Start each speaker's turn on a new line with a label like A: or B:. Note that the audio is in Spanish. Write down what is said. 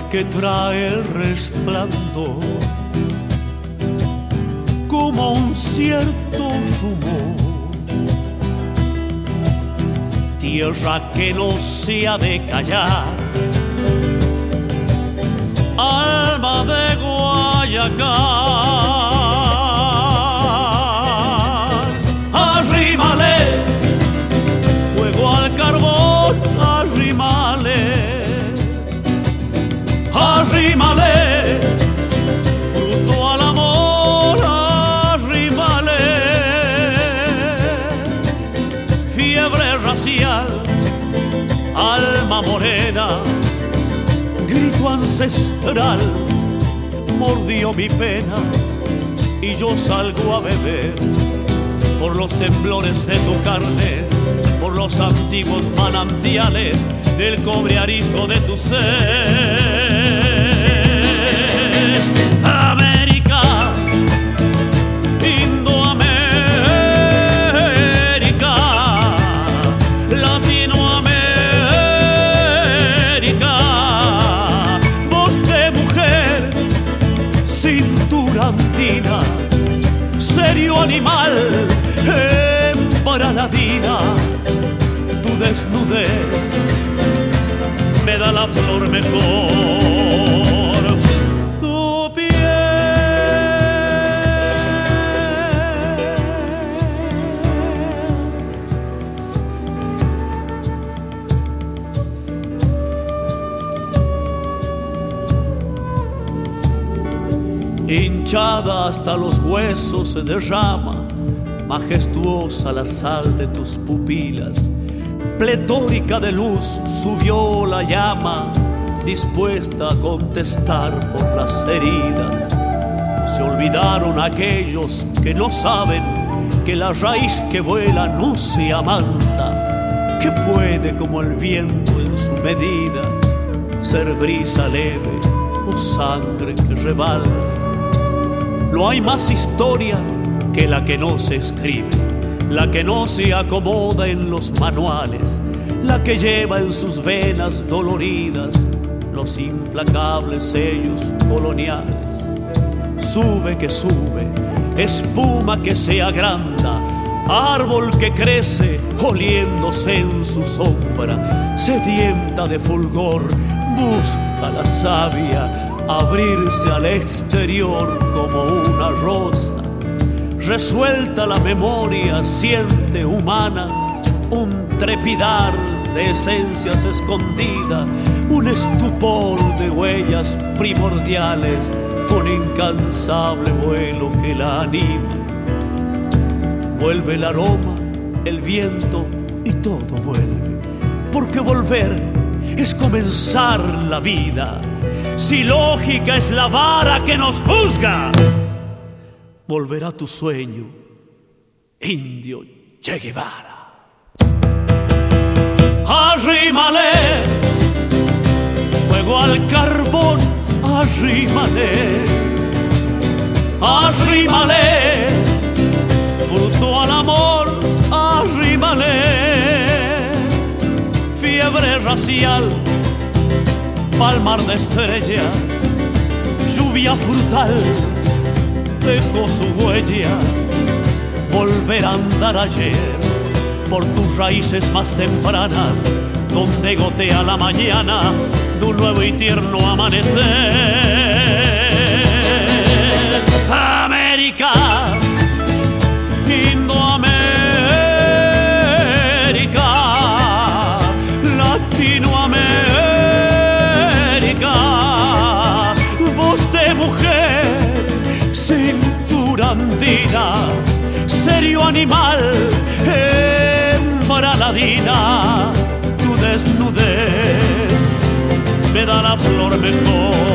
A: que trae el resplandor como un cierto rumor. Tierra que no se ha de callar, alma de Guayacán. Grito ancestral, mordió mi pena y yo salgo a beber por los temblores de tu carne, por los antiguos manantiales del cobre arisco de tu ser. Animal ladina tu desnudez me da la flor mejor. Hinchada hasta los huesos se derrama majestuosa la sal de tus pupilas, pletórica de luz subió la llama, dispuesta a contestar por las heridas. Se olvidaron aquellos que no saben que la raíz que vuela no se amansa, que puede como el viento en su medida ser brisa leve o sangre que rebalsa. No hay más historia que la que no se escribe, la que no se acomoda en los manuales, la que lleva en sus venas doloridas los implacables sellos coloniales. Sube que sube, espuma que se agranda, árbol que crece oliéndose en su sombra, sedienta de fulgor, busca la savia abrirse al exterior como una rosa resuelta la memoria, siente humana un trepidar de esencias escondidas, un estupor de huellas primordiales, con incansable vuelo que la anima. Vuelve el aroma, el viento y todo vuelve, porque volver es comenzar la vida. Si lógica es la vara que nos juzga volverá tu sueño, indio Che Guevara. Arrímale, fuego al carbón, arrímale, arrímale, fruto al amor, arrímale, fiebre racial, palmar de estrellas, lluvia frutal dejó su huella, volver a andar ayer por tus raíces más tempranas, donde gotea la mañana de un nuevo y tierno amanecer. América, serio animal, hembra ladina, tu desnudez me da la flor mejor,